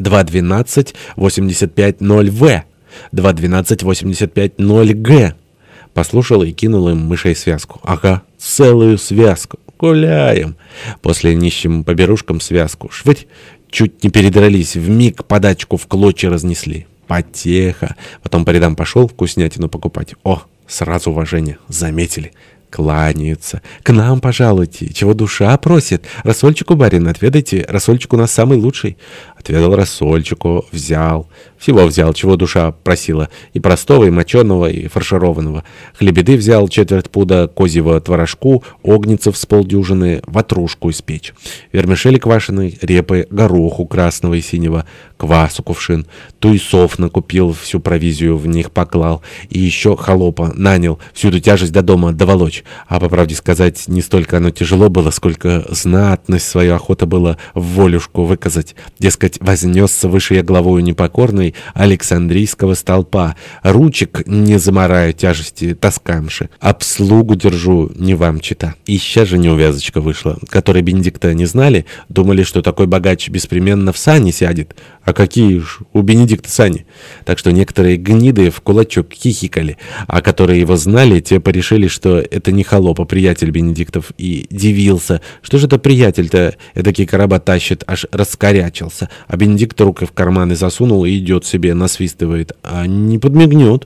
212-85-0В, 212-85-0Г. Послушал и кинул им мышей связку. Ага, целую связку. Гуляем. После нищим поберушкам связку. Швырь. Чуть не передрались. В миг подачку в клочья разнесли. Потеха. Потом по рядам пошел вкуснятину покупать. О, сразу уважение. Заметили кланяются. «К нам пожалуйте, чего душа просит. Рассольчику, барин, отведайте, рассольчик у нас самый лучший». Отведал рассольчику, взял. Всего взял, чего душа просила. И простого, и моченого, и фаршированного. Хлебеды взял четверть пуда козьего творожку, огнецев с полдюжины, ватрушку испечь. Вермишели квашеной, репы, гороху красного и синего, квасу кувшин. Туесов накупил, всю провизию в них поклал. И еще холопа нанял, всю эту тяжесть до дома доволочь. А по правде сказать, не столько оно тяжело было, сколько знатность свою охота было в волюшку выказать. Дескать, вознесся выше я главою непокорной Александрийского столпа. Ручек не замараю тяжести таскамши. Обслугу держу, не вам чита. И сейчас же неувязочка вышла, которой Бенедикта не знали, думали, что такой богач беспременно в сани сядет. А какие ж у Бенедикта сани? Так что некоторые гниды в кулачок хихикали, а которые его знали, те порешили, что это не холоп, а приятель Бенедиктов, и дивился. Что же это приятель-то эдакий короба тащит, аж раскорячился. А Бенедикт рукой в карманы засунул и идет себе, насвистывает, а не подмигнет.